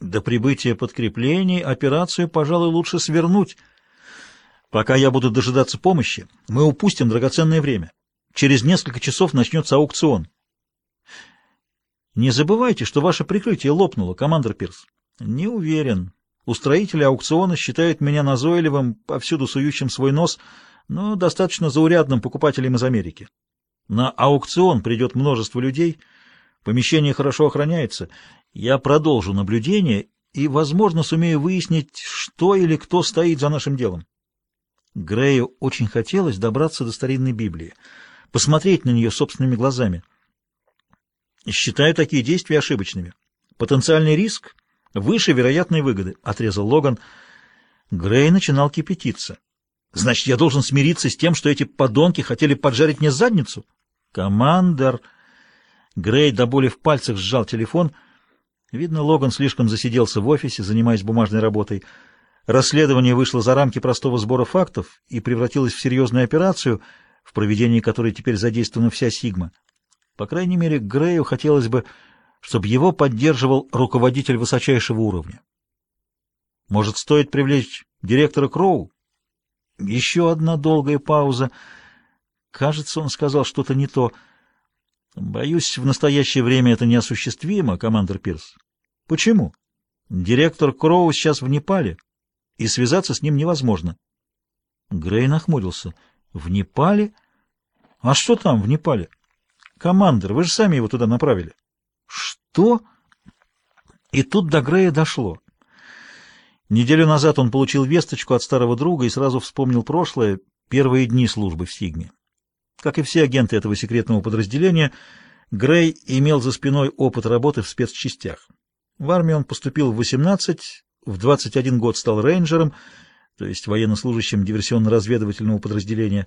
До прибытия подкреплений операцию, пожалуй, лучше свернуть. Пока я буду дожидаться помощи, мы упустим драгоценное время. Через несколько часов начнется аукцион. Не забывайте, что ваше прикрытие лопнуло, командир Пирс. Не уверен. Устроители аукциона считают меня назойливым, повсюду сующим свой нос, но достаточно заурядным покупателем из Америки. На аукцион придет множество людей, помещение хорошо охраняется. Я продолжу наблюдение и, возможно, сумею выяснить, что или кто стоит за нашим делом. Грею очень хотелось добраться до старинной Библии, посмотреть на нее собственными глазами. Считаю такие действия ошибочными. Потенциальный риск выше вероятной выгоды, — отрезал Логан. Грей начинал кипятиться. Значит, я должен смириться с тем, что эти подонки хотели поджарить мне задницу? Командер! Грей до боли в пальцах сжал телефон. Видно, Логан слишком засиделся в офисе, занимаясь бумажной работой. Расследование вышло за рамки простого сбора фактов и превратилось в серьезную операцию, в проведении которой теперь задействована вся Сигма. По крайней мере, Грею хотелось бы, чтобы его поддерживал руководитель высочайшего уровня. Может, стоит привлечь директора Кроу? Еще одна долгая пауза. Кажется, он сказал что-то не то. Боюсь, в настоящее время это неосуществимо, командир Пирс. Почему? Директор Кроу сейчас в Непале и связаться с ним невозможно. Грей нахмурился. В Непале? А что там в Непале? Командир, вы же сами его туда направили. Что? И тут до Грея дошло. Неделю назад он получил весточку от старого друга и сразу вспомнил прошлое, первые дни службы в Сигме. Как и все агенты этого секретного подразделения, Грей имел за спиной опыт работы в спецчастях. В армию он поступил в 18, в 21 год стал рейнджером, то есть военнослужащим диверсионно-разведывательного подразделения.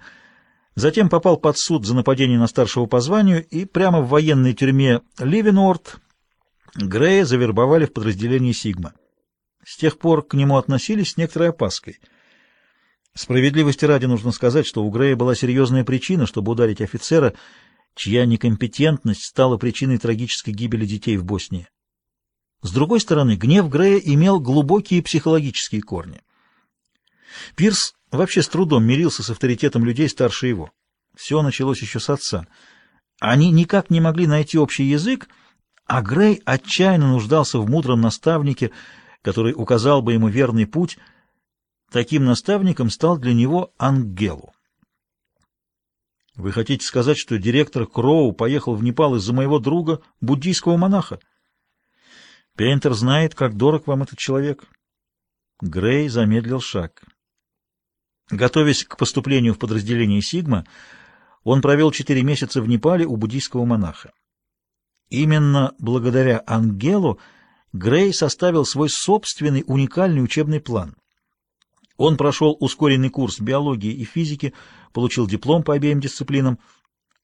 Затем попал под суд за нападение на старшего по званию и прямо в военной тюрьме Ливенорд Грея завербовали в подразделение «Сигма». С тех пор к нему относились с некоторой опаской. Справедливости ради нужно сказать, что у Грея была серьезная причина, чтобы ударить офицера, чья некомпетентность стала причиной трагической гибели детей в Боснии. С другой стороны, гнев Грея имел глубокие психологические корни. Пирс вообще с трудом мирился с авторитетом людей старше его. Все началось еще с отца. Они никак не могли найти общий язык, а Грей отчаянно нуждался в мудром наставнике, который указал бы ему верный путь. Таким наставником стал для него Ангелу. «Вы хотите сказать, что директор Кроу поехал в Непал из-за моего друга, буддийского монаха?» Пейнтер знает, как дорог вам этот человек. Грей замедлил шаг. Готовясь к поступлению в подразделение «Сигма», он провел четыре месяца в Непале у буддийского монаха. Именно благодаря Ангелу Грей составил свой собственный уникальный учебный план. Он прошел ускоренный курс биологии и физики, получил диплом по обеим дисциплинам,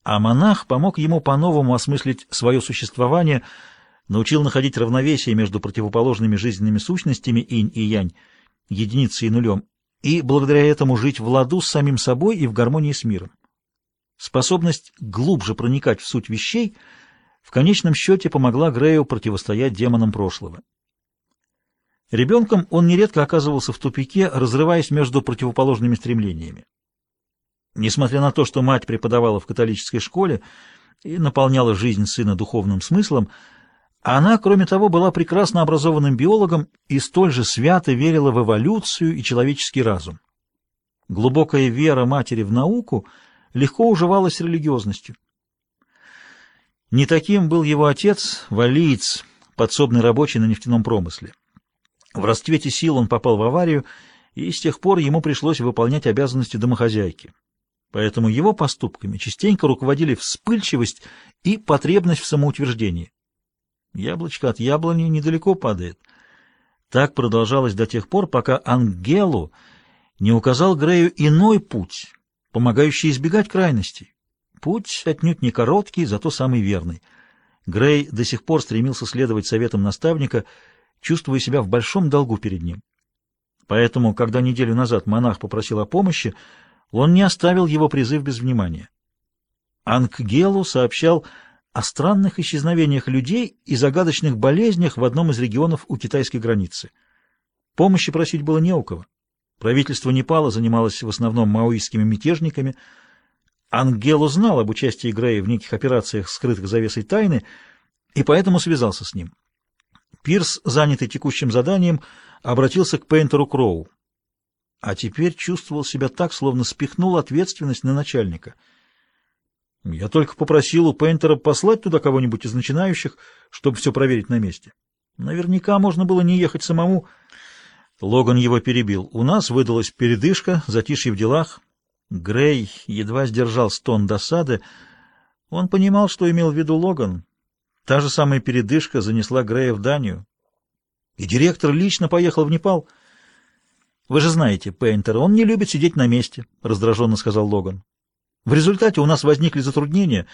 а монах помог ему по-новому осмыслить свое существование – научил находить равновесие между противоположными жизненными сущностями инь и янь, единицей и нулем, и благодаря этому жить в ладу с самим собой и в гармонии с миром. Способность глубже проникать в суть вещей в конечном счете помогла Грею противостоять демонам прошлого. Ребенком он нередко оказывался в тупике, разрываясь между противоположными стремлениями. Несмотря на то, что мать преподавала в католической школе и наполняла жизнь сына духовным смыслом, она, кроме того, была прекрасно образованным биологом и столь же свято верила в эволюцию и человеческий разум. Глубокая вера матери в науку легко уживалась с религиозностью. Не таким был его отец, валиец, подсобный рабочий на нефтяном промысле. В расцвете сил он попал в аварию, и с тех пор ему пришлось выполнять обязанности домохозяйки. Поэтому его поступками частенько руководили вспыльчивость и потребность в самоутверждении. Яблочко от яблони недалеко падает. Так продолжалось до тех пор, пока Ангелу не указал Грею иной путь, помогающий избегать крайностей. Путь отнюдь не короткий, зато самый верный. Грей до сих пор стремился следовать советам наставника, чувствуя себя в большом долгу перед ним. Поэтому, когда неделю назад монах попросил о помощи, он не оставил его призыв без внимания. Ангелу сообщал о странных исчезновениях людей и загадочных болезнях в одном из регионов у китайской границы. Помощи просить было не у кого. Правительство Непала занималось в основном маоистскими мятежниками. Ангел узнал об участии Грея в неких операциях, скрытых завесой тайны, и поэтому связался с ним. Пирс, занятый текущим заданием, обратился к Пейнтеру Кроу, а теперь чувствовал себя так, словно спихнул ответственность на начальника — я только попросил у Пейнтера послать туда кого-нибудь из начинающих, чтобы все проверить на месте. Наверняка можно было не ехать самому. Логан его перебил. У нас выдалась передышка, затишье в делах. Грей едва сдержал стон досады. Он понимал, что имел в виду Логан. Та же самая передышка занесла Грея в Данию. И директор лично поехал в Непал. «Вы же знаете, Пейнтер, он не любит сидеть на месте», — раздраженно сказал Логан. В результате у нас возникли затруднения.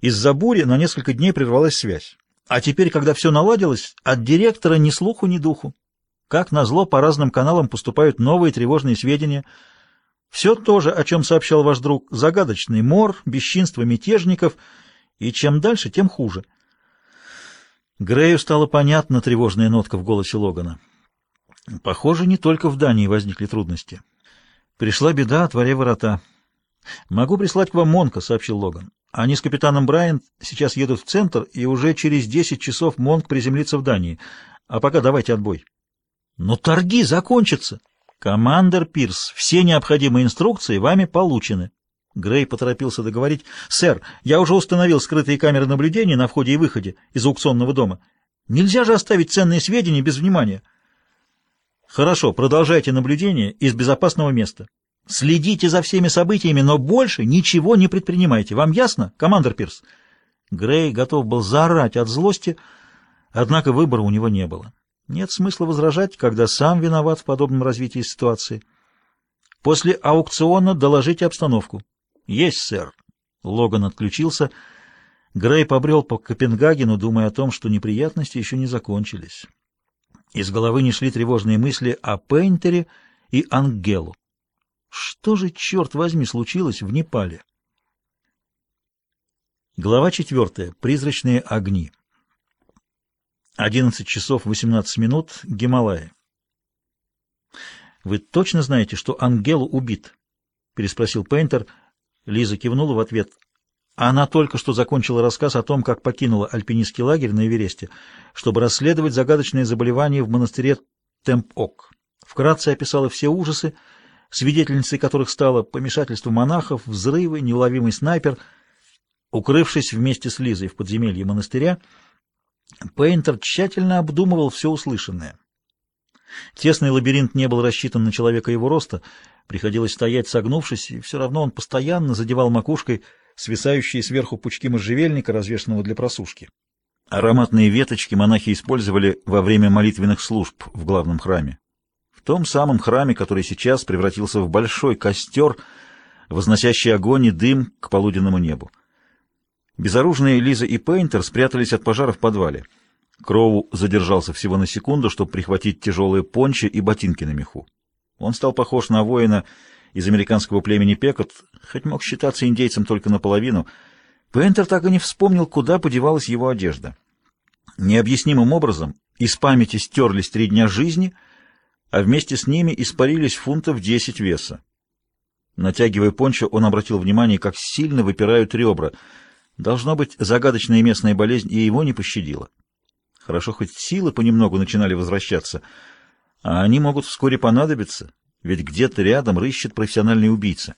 Из-за бури на несколько дней прервалась связь. А теперь, когда все наладилось, от директора ни слуху, ни духу. Как назло, по разным каналам поступают новые тревожные сведения. Все то же, о чем сообщал ваш друг, загадочный мор, бесчинство мятежников, и чем дальше, тем хуже. Грею стала понятна тревожная нотка в голосе Логана. Похоже, не только в Дании возникли трудности. Пришла беда, отворя ворота. «Могу прислать к вам Монка», — сообщил Логан. «Они с капитаном Брайант сейчас едут в центр, и уже через десять часов Монк приземлится в Дании. А пока давайте отбой». «Но торги закончатся!» «Командер Пирс, все необходимые инструкции вами получены». Грей поторопился договорить. «Сэр, я уже установил скрытые камеры наблюдения на входе и выходе из аукционного дома. Нельзя же оставить ценные сведения без внимания». «Хорошо, продолжайте наблюдение из безопасного места. Следите за всеми событиями, но больше ничего не предпринимайте. Вам ясно, командир Пирс?» Грей готов был заорать от злости, однако выбора у него не было. Нет смысла возражать, когда сам виноват в подобном развитии ситуации. После аукциона доложите обстановку. Есть, сэр. Логан отключился. Грей побрел по Копенгагену, думая о том, что неприятности еще не закончились. Из головы не шли тревожные мысли о Пейнтере и Ангелу. Что же, черт возьми, случилось в Непале? Глава четвертая. Призрачные огни. 11 часов 18 минут. Гималаи. «Вы точно знаете, что Ангелу убит?» — переспросил Пейнтер. Лиза кивнула в ответ. Она только что закончила рассказ о том, как покинула альпинистский лагерь на Эвересте, чтобы расследовать загадочные заболевания в монастыре Темп-Ок. Вкратце описала все ужасы, свидетельницей которых стало помешательство монахов, взрывы, неуловимый снайпер. Укрывшись вместе с Лизой в подземелье монастыря, Пейнтер тщательно обдумывал все услышанное. Тесный лабиринт не был рассчитан на человека его роста, приходилось стоять согнувшись, и все равно он постоянно задевал макушкой свисающие сверху пучки можжевельника, развешанного для просушки. Ароматные веточки монахи использовали во время молитвенных служб в главном храме том самом храме, который сейчас превратился в большой костер, возносящий огонь и дым к полуденному небу. Безоружные Лиза и Пейнтер спрятались от пожара в подвале. Кроу задержался всего на секунду, чтобы прихватить тяжелые пончи и ботинки на меху. Он стал похож на воина из американского племени Пекот, хоть мог считаться индейцем только наполовину. Пейнтер так и не вспомнил, куда подевалась его одежда. Необъяснимым образом из памяти стерлись три дня жизни — а вместе с ними испарились фунтов 10 веса. Натягивая пончо, он обратил внимание, как сильно выпирают ребра. Должно быть, загадочная местная болезнь и его не пощадила. Хорошо, хоть силы понемногу начинали возвращаться, а они могут вскоре понадобиться, ведь где-то рядом рыщет профессиональный убийца.